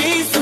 she's